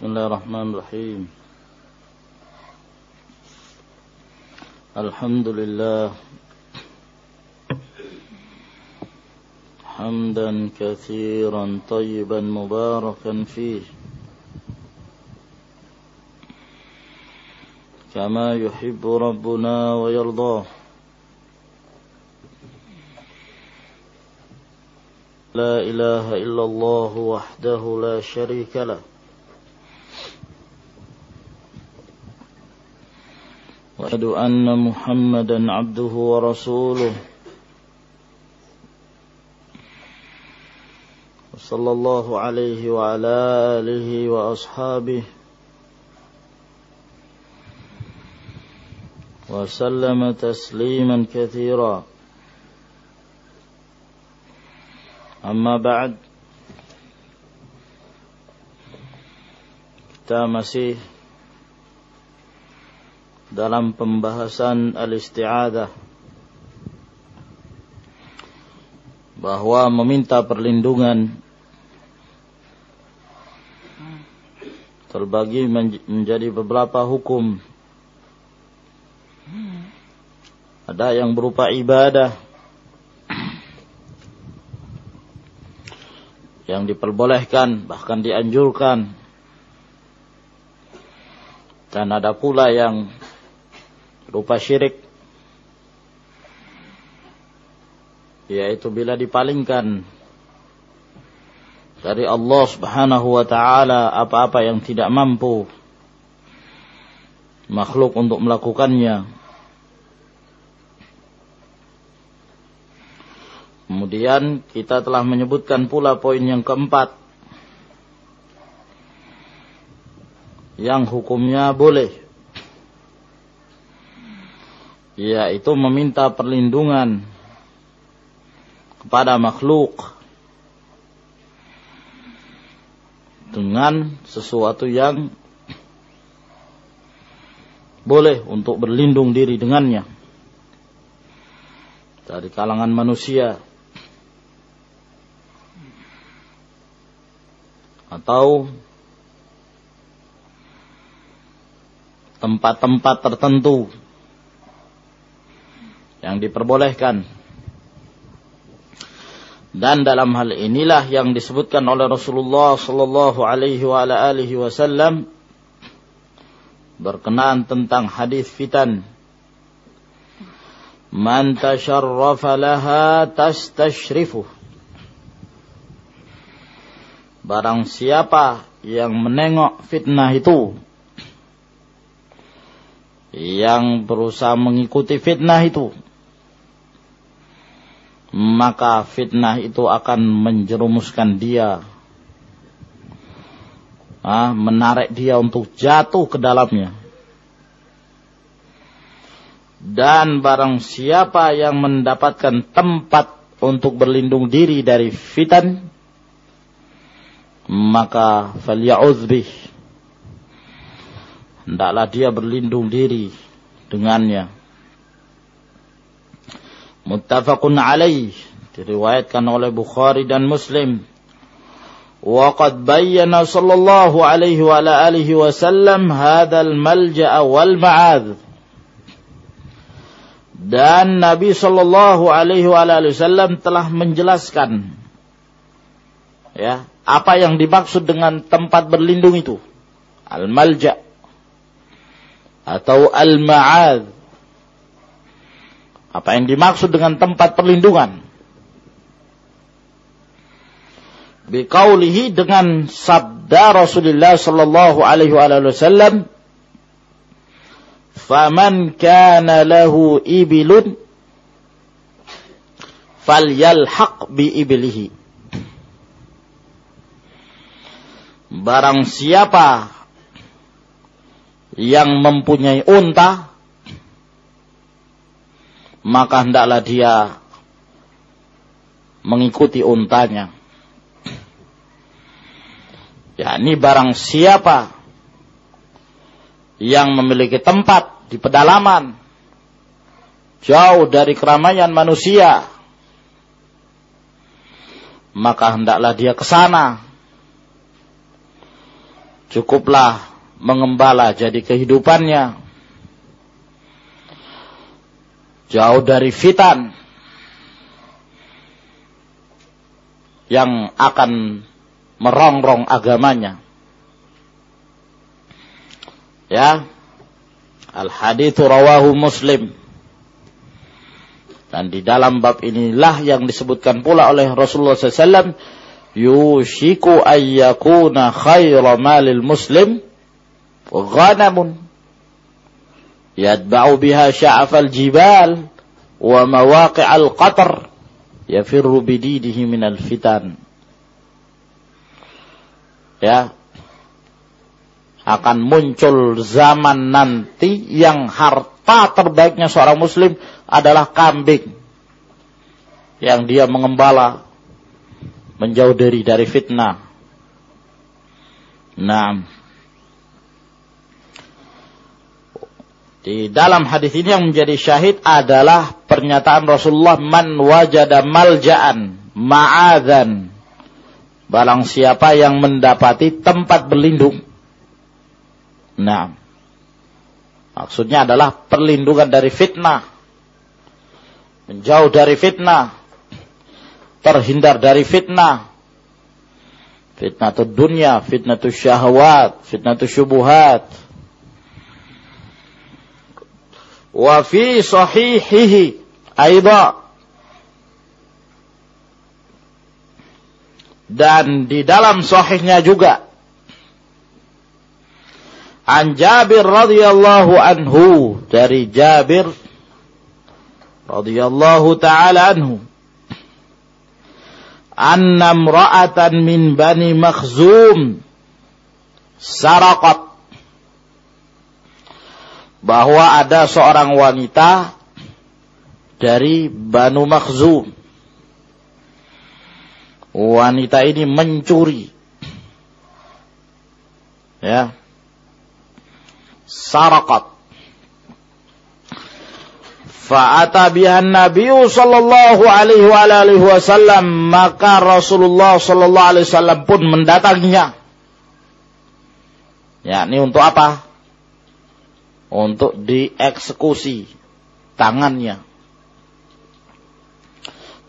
بسم الله الرحمن الرحيم. الحمد لله. حمدا كثيرا طيبا مباركا فيه. كما يحب ربنا ويرضاه. لا إله إلا الله وحده لا شريك له. وأشهد أن محمدا عبده ورسوله. صلى الله عليه وعلى آله وأصحابه. وسلم تسليما كثيرا. أما بعد. kita masih dalam pembahasan al-isti'adah. Bahwa meminta perlindungan. Terbagi menjadi beberapa hukum. Ada yang berupa ibadah. Yang diperbolehkan bahkan dianjurkan. Dan ada pula yang berupa syirik yaitu bila dipalingkan dari Allah Subhanahu wa taala apa-apa yang tidak mampu makhluk untuk melakukannya Kemudian kita telah menyebutkan pula poin yang keempat. Yang hukumnya boleh. Yaitu meminta perlindungan kepada makhluk. Dengan sesuatu yang boleh untuk berlindung diri dengannya. Dari kalangan manusia atau tempat-tempat tertentu yang diperbolehkan. Dan dalam hal inilah yang disebutkan oleh Rasulullah sallallahu alaihi wasallam berkenaan tentang hadis fitan. Man tasharrafa laha tastashrifuh Barang siapa yang menengok fitnah itu yang berusaha mengikuti fitnah itu maka fitnah itu akan menjerumuskan dia. Ah, menarik dia untuk jatuh ke dalamnya. Dan barang siapa yang mendapatkan tempat untuk berlindung diri dari fitan maka falya'udz bih. Hendaklah dia berlindung diri dengannya muttafaqun alaih diriwayatkan oleh Bukhari dan Muslim وقد بين صلى الله عليه وعلى آله وسلم هذا الملجأ والمعاذ dan Nabi Shallallahu Alaihi Wasallam telah menjelaskan ya apa yang dimaksud dengan tempat berlindung itu? Al-malja atau al-ma'ad. apa yang dimaksud dengan tempat perlindungan? Biqaulihi dengan sabda Rasulullah sallallahu alaihi wasallam, "Faman kana lahu ibilun falyalhaq bi ibilihi." Barang siapa yang mempunyai unta, maka hendaklah dia mengikuti untanya. Ya, ini barang siapa yang memiliki tempat di pedalaman, jauh dari keramaian manusia, maka hendaklah dia ke sana Cukuplah mengembala jadi kehidupannya. Jauh dari fitan yang akan merongrong agamanya. Ya. Al-hadithu rawahu Muslim. Dan di dalam bab inilah yang disebutkan pula oleh Rasulullah SAW. Yushiku ayyakuna khaira malil muslim ghanamun. Biha sya'afal jibal wa mawaqi'al qatar. Yafirru bididihi minal fitan. Ya, akan muncul zaman nanti yang harta terbaiknya seorang muslim adalah kambing yang dia mengembala menjauh dari dari fitnah. Nah, di dalam hadis ini yang menjadi syahid adalah pernyataan Rasulullah man wajada malja'an ma'adzan barang siapa yang mendapati tempat berlindung Nah, maksudnya adalah perlindungan dari fitnah. Menjauh dari fitnah. Terhindar dari fitnah. Fitnah dunia, fitnah syahwat, fitnah syubuhat. Wa fi sahihihi aida dan di dalam sahihnya juga. An Jabir radhiyallahu anhu dari Jabir radhiyallahu taala anhu. Anna imra'atan min bani Makhzum saraqat bahwa ada seorang wanita dari Banu Makhzum wanita ini mencuri ya sarakat. Fa'ata bihan Nabi sallallahu alaihi wa alihi wasallam maka Rasulullah sallallahu alaihi wasallam pun mendatanginya. Ya, ini untuk apa? Untuk dieksekusi tangannya.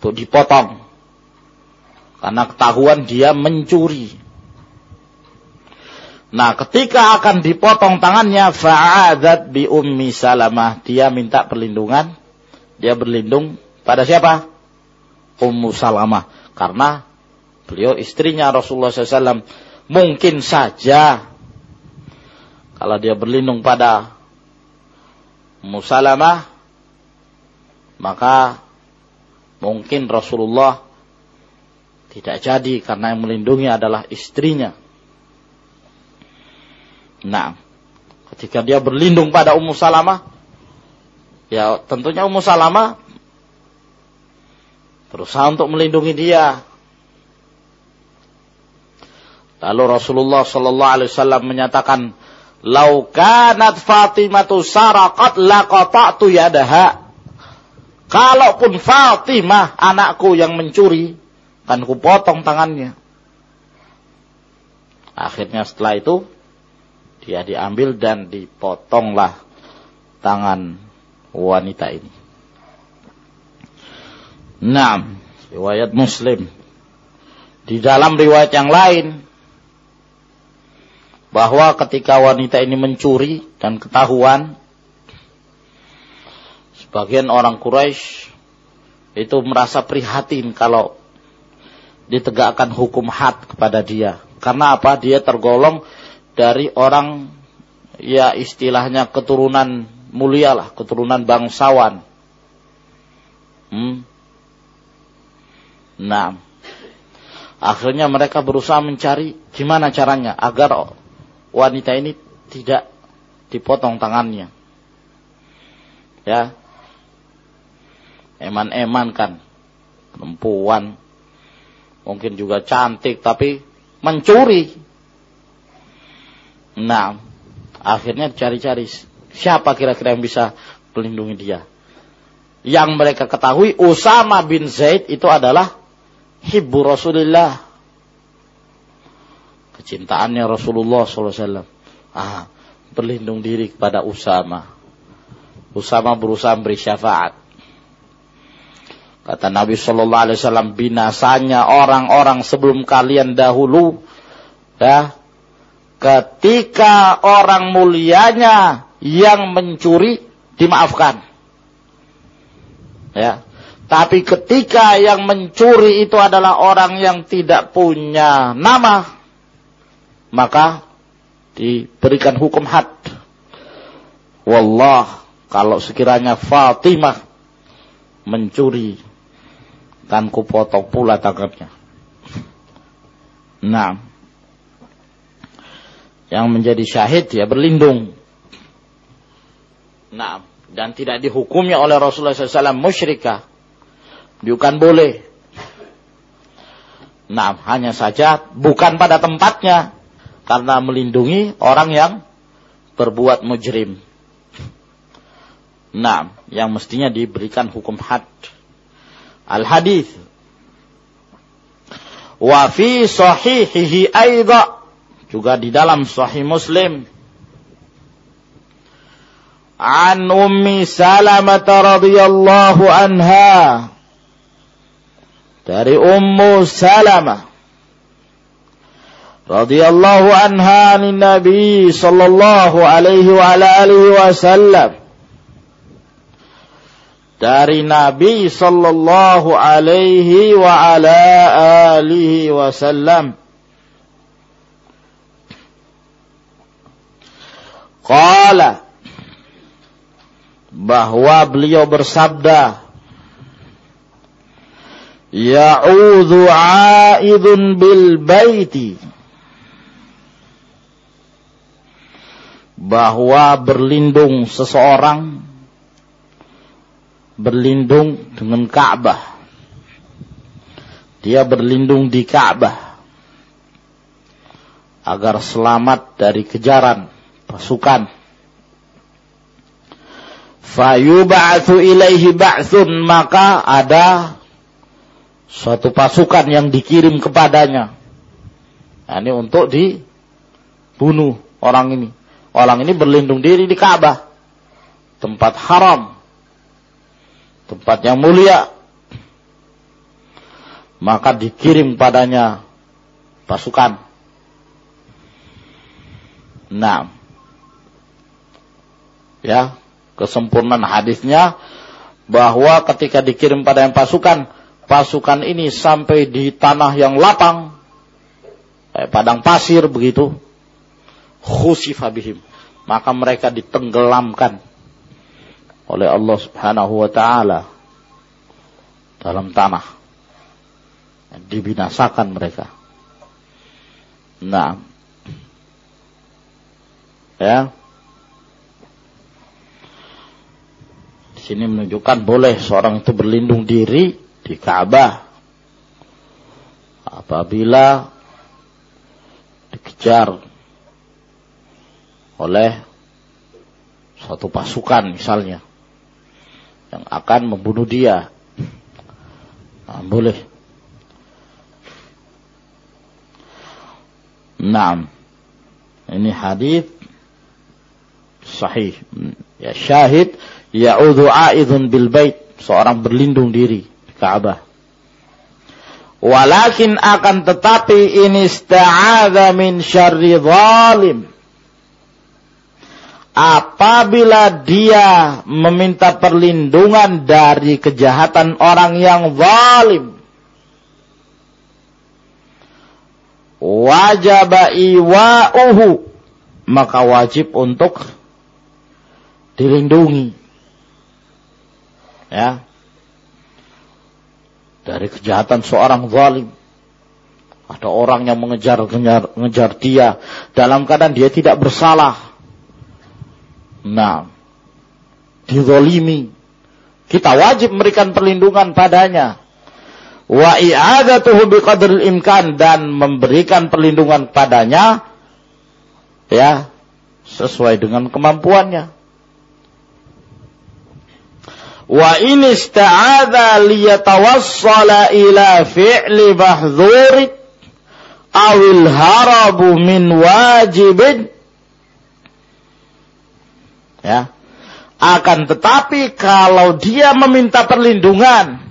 Untuk dipotong. Karena ketahuan dia mencuri. Nah, ketika akan dipotong tangannya, fa'adat bi ummi salamah. Dia minta perlindungan. Dia berlindung pada siapa? Ummu salamah. Karena beliau istrinya Rasulullah SAW. Mungkin saja kalau dia berlindung pada Ummu salamah, maka mungkin Rasulullah tidak jadi karena yang melindungi adalah istrinya. Nah, ketika dia berlindung pada Ummu Salamah, ya tentunya Ummu Salamah berusaha untuk melindungi dia. Lalu Rasulullah Sallallahu Alaihi Wasallam menyatakan, "Lau kanat Fatimatu saraqat laqata'tu yadaha." Kalaupun Fatimah anakku yang mencuri, kan kupotong tangannya. Akhirnya setelah itu dia diambil dan dipotonglah tangan wanita ini. Nah, riwayat Muslim. Di dalam riwayat yang lain bahwa ketika wanita ini mencuri dan ketahuan sebagian orang Quraisy itu merasa prihatin kalau ditegakkan hukum had kepada dia. Karena apa? Dia tergolong dari orang ya istilahnya keturunan mulia lah, keturunan bangsawan. Hmm. Nah, akhirnya mereka berusaha mencari gimana caranya agar wanita ini tidak dipotong tangannya. Ya, eman-eman kan, perempuan, mungkin juga cantik tapi mencuri Nah, akhirnya cari-cari siapa kira-kira yang bisa melindungi dia. Yang mereka ketahui Usama bin Zaid itu adalah hibbu Rasulullah. Kecintaannya Rasulullah SAW. Ah, berlindung diri kepada Usama. Usama berusaha beri syafaat. Kata Nabi Shallallahu Alaihi Wasallam binasanya orang-orang sebelum kalian dahulu, ya. Ketika orang mulianya yang mencuri dimaafkan, ya. Tapi ketika yang mencuri itu adalah orang yang tidak punya nama, maka diberikan hukum had. Wallah, kalau sekiranya Fatimah mencuri akan kupotong pula tangannya. Nah, yang menjadi syahid ya berlindung. Nah, dan tidak dihukumnya oleh Rasulullah SAW musyrikah. Bukan boleh. Nah, hanya saja bukan pada tempatnya. Karena melindungi orang yang berbuat mujrim. Nah, yang mestinya diberikan hukum had. Al-hadis. Wa fi sahihihi aidha. Juga di dalam sahih Muslim. An Ummi Salamah radhiyallahu anha. Dari Ummu Salamah radhiyallahu anha Nabi sallallahu alaihi wa alihi wasallam dari Nabi sallallahu alaihi wa ala alihi wasallam. Qala bahwa beliau bersabda Ya'udhu a'idun bil baiti bahwa berlindung seseorang berlindung dengan Ka'bah. Dia berlindung di Ka'bah agar selamat dari kejaran pasukan. Fayub'atsu ilaihi ba'tsun maka ada suatu pasukan yang dikirim kepadanya. Ini untuk dibunuh orang ini. Orang ini berlindung diri di Ka'bah. Tempat haram. Tempat yang mulia. Maka dikirim padanya pasukan. Nah ya kesempurnaan hadisnya bahwa ketika dikirim pada yang pasukan pasukan ini sampai di tanah yang lapang eh, padang pasir begitu khusifabihim maka mereka ditenggelamkan oleh Allah Subhanahu wa taala dalam tanah. Dibinasakan mereka. Nah. Ya. Di sini menunjukkan boleh seorang itu berlindung diri di Ka'bah apabila dikejar oleh satu pasukan misalnya yang akan membunuh dia. Nah, boleh. Nah, ini hadis sahih. Ya syahid ya'udhu a'idhun bil bait. Seorang berlindung diri di Ka'bah. Walakin akan tetapi ini ista'adha min syarri zalim apabila dia meminta perlindungan dari kejahatan orang yang zalim wajib iwa'uhu maka wajib untuk dilindungi. Ya. Dari kejahatan seorang zalim. Ada orang yang mengejar mengejar dia dalam keadaan dia tidak bersalah Nah, dizolimi. Kita wajib memberikan perlindungan padanya. Wa i'adatuhu biqadril imkan dan memberikan perlindungan padanya ya sesuai dengan kemampuannya. Wa in ista'adha liyatawassala ila fi'li mahdhuri awil harabu min wajibin ya. Akan tetapi kalau dia meminta perlindungan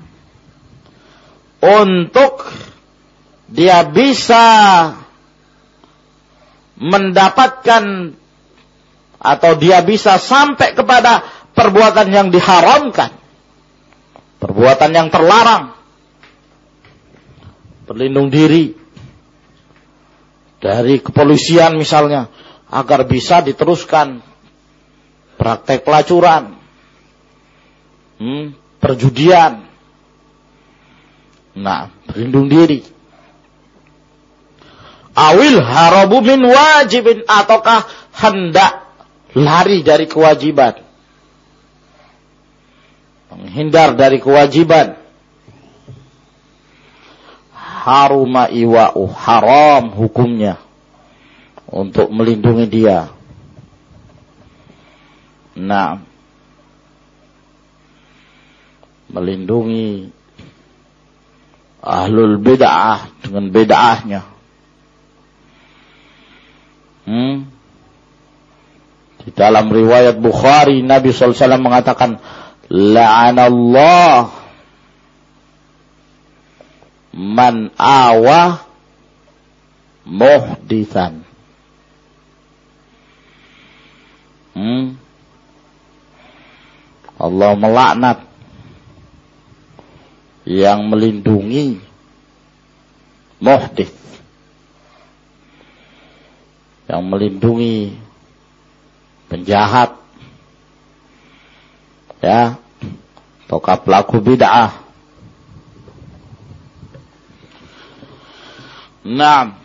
untuk dia bisa mendapatkan atau dia bisa sampai kepada perbuatan yang diharamkan, perbuatan yang terlarang, berlindung diri dari kepolisian misalnya, agar bisa diteruskan praktek pelacuran, hmm, perjudian. Nah, berlindung diri. Awil harabu min wajibin ataukah hendak lari dari kewajiban. Menghindar dari kewajiban. Haruma iwa'u haram hukumnya untuk melindungi dia. Nah, melindungi ahlul bid'ah dengan bid'ahnya. Hmm? Di dalam riwayat Bukhari Nabi SAW mengatakan la'anallah man awa muhdithan. Hmm? Allah melaknat. Yang melindungi. Muhdith. Yang melindungi penjahat. Ya. Ataukah pelaku bid'ah. Naam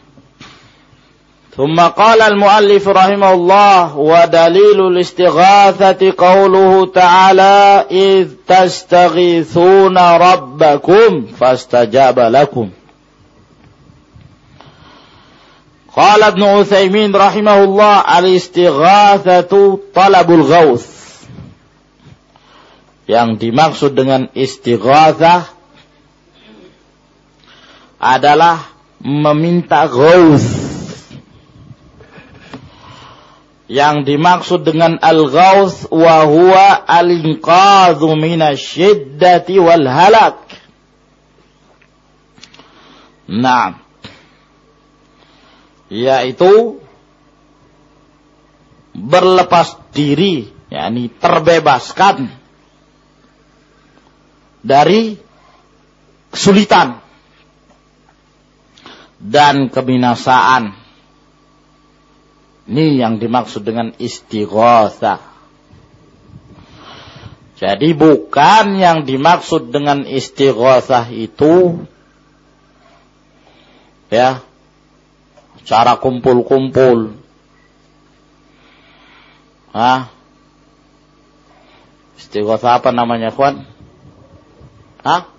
ثم قال المؤلف رحمه الله ودليل الاستغاثة قوله تعالى إذ تستغيثون ربكم فاستجاب لكم قال ابن عثيمين رحمه الله الاستغاثة طلب الغوث yang dimaksud dengan istighatsah adalah meminta ghaus yang dimaksud dengan al-ghaus wa huwa al-inqadhu minasyiddati wal halak. Nah, yaitu berlepas diri, yakni terbebaskan dari kesulitan dan kebinasaan ini yang dimaksud dengan istighosa. Jadi bukan yang dimaksud dengan istighosa itu ya cara kumpul-kumpul. Hah? Istighosa apa namanya, kawan? Hah?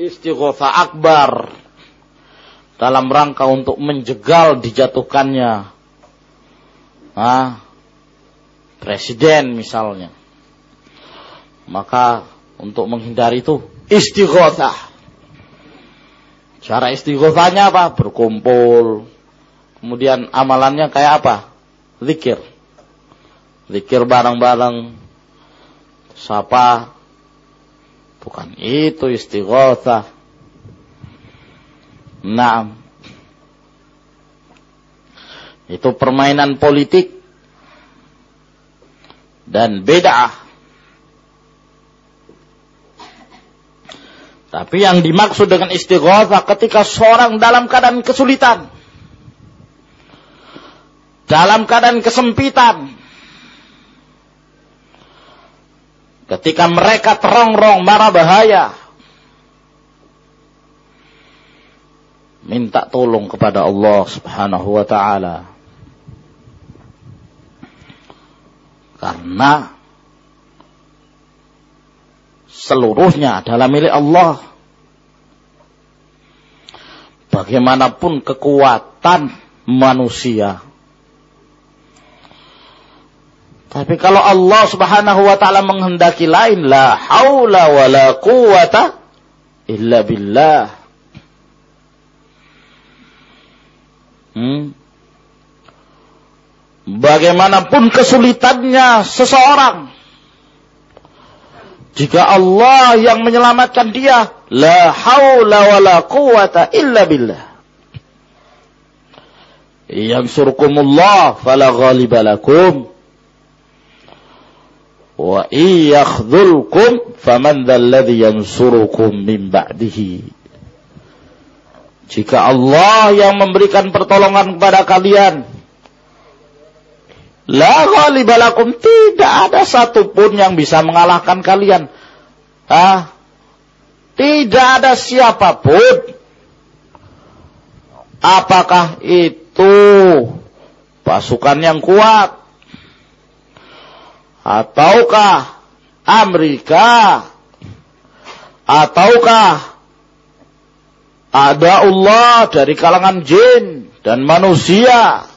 Istighosa akbar dalam rangka untuk menjegal dijatuhkannya ah, presiden misalnya. Maka untuk menghindari itu istighothah. Cara istighothahnya apa? Berkumpul. Kemudian amalannya kayak apa? Zikir. Zikir bareng-bareng. Sapa. Bukan itu istighothah Nah, itu permainan politik dan beda. Tapi yang dimaksud dengan istighosa ketika seorang dalam keadaan kesulitan, dalam keadaan kesempitan, ketika mereka terongrong marah bahaya, minta tolong kepada Allah Subhanahu wa taala. Karena seluruhnya adalah milik Allah. Bagaimanapun kekuatan manusia. Tapi kalau Allah Subhanahu wa taala menghendaki lain, la haula wala quwata illa billah. Hmm? Bagaimanapun kesulitannya seseorang, jika Allah yang menyelamatkan dia, la haula wa la quwata illa billah. Yang surkumullah fala ghaliba lakum. Wa iyakhdhulkum faman dhalladhi yansurukum min ba'dihi. Jika Allah yang memberikan pertolongan kepada kalian, la ghalibalakum tidak ada satupun yang bisa mengalahkan kalian. Ah, tidak ada siapa pun. Apakah itu pasukan yang kuat? Ataukah Amerika? Ataukah ada Allah dari kalangan jin dan manusia.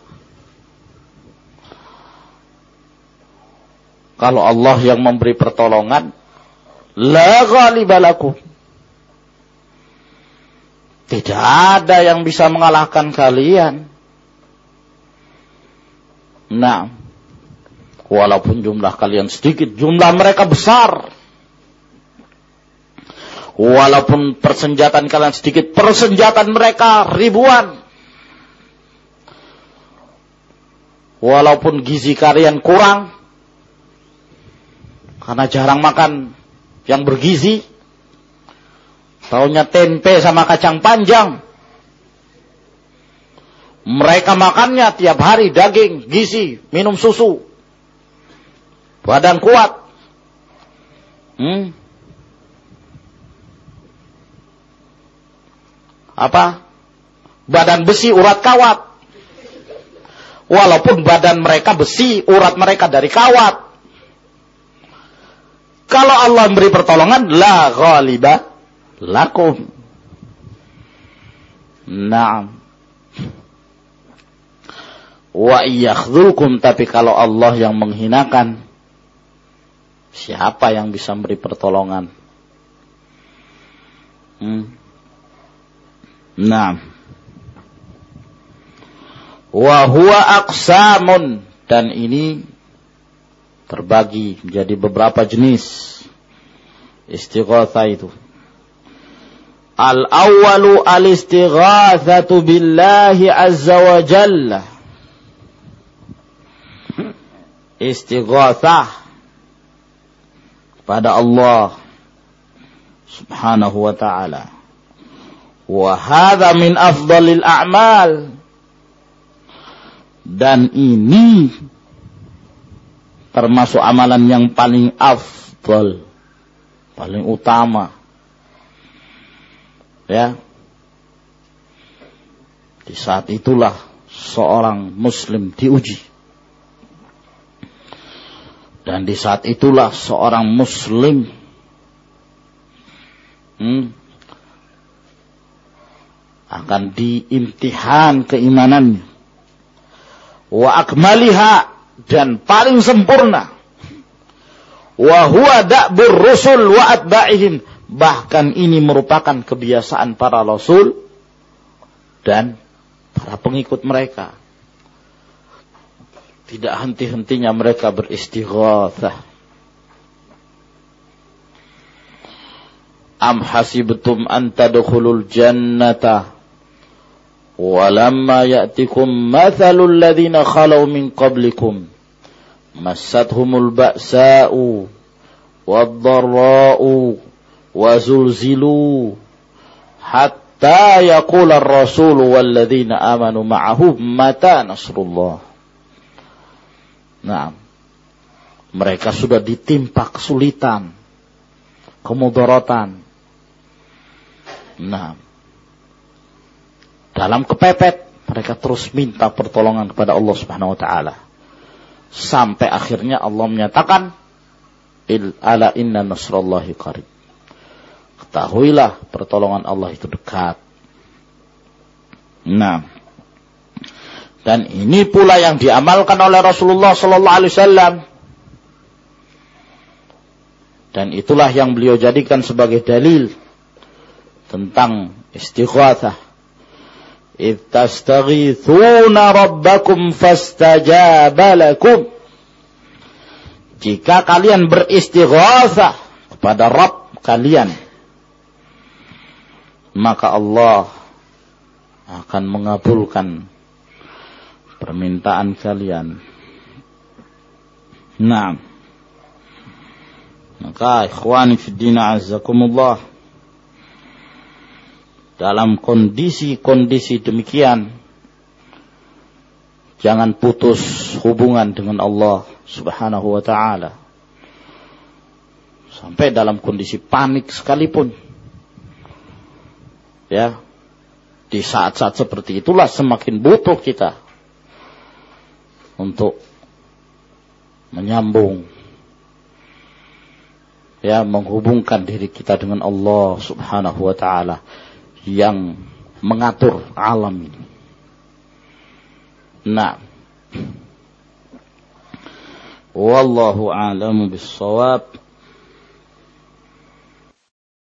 Kalau Allah yang memberi pertolongan, la ghalibalakum. Tidak ada yang bisa mengalahkan kalian. Nah, walaupun jumlah kalian sedikit, jumlah mereka besar. Walaupun persenjataan kalian sedikit, persenjataan mereka ribuan. Walaupun gizi kalian kurang, karena jarang makan yang bergizi, tahunya tempe sama kacang panjang. Mereka makannya tiap hari daging, gizi, minum susu. Badan kuat. Hmm? Apa? Badan besi urat kawat. Walaupun badan mereka besi, urat mereka dari kawat. Kalau Allah memberi pertolongan, la ghaliba lakum. Naam. Wa iyakhdhulkum tapi kalau Allah yang menghinakan, siapa yang bisa memberi pertolongan? Hmm. Nah. Wa huwa aqsamun dan ini terbagi menjadi beberapa jenis istighatha itu. Al-awwalu al-istighathatu billahi azza wa jalla. Istighathah pada Allah subhanahu wa ta'ala. Wahada min afdalil a'mal. Dan ini termasuk amalan yang paling afdal. Paling utama. Ya. Di saat itulah seorang muslim diuji. Dan di saat itulah seorang muslim hmm, akan diimtihan keimanannya. Wa akmaliha dan paling sempurna. Wa huwa da'bur rusul wa atba'ihim. Bahkan ini merupakan kebiasaan para rasul dan para pengikut mereka. Tidak henti-hentinya mereka beristighatsah. Am hasibtum an tadkhulul jannata ولما يأتكم مثل الذين خلوا من قبلكم مستهم البأساء والضراء وزلزلوا حتى يقول الرسول والذين آمنوا معه متى نصر الله Nah, mereka sudah ditimpa kesulitan, kemudaratan. Nah, dalam kepepet mereka terus minta pertolongan kepada Allah Subhanahu wa taala. Sampai akhirnya Allah menyatakan il ala inna nasrallahi qarib. Ketahuilah pertolongan Allah itu dekat. Nah, dan ini pula yang diamalkan oleh Rasulullah sallallahu alaihi wasallam. Dan itulah yang beliau jadikan sebagai dalil tentang istighatsah إذ تستغيثون ربكم فاستجاب لكم jika kalian beristighatsah kepada Rabb kalian maka Allah akan mengabulkan permintaan kalian. Nah, maka ikhwani fi din azzakumullah dalam kondisi-kondisi demikian jangan putus hubungan dengan Allah Subhanahu wa taala. Sampai dalam kondisi panik sekalipun. Ya di saat-saat seperti itulah semakin butuh kita untuk menyambung ya menghubungkan diri kita dengan Allah Subhanahu wa taala yang mengatur alam ini. Nah. Wallahu a'lamu bis-shawab.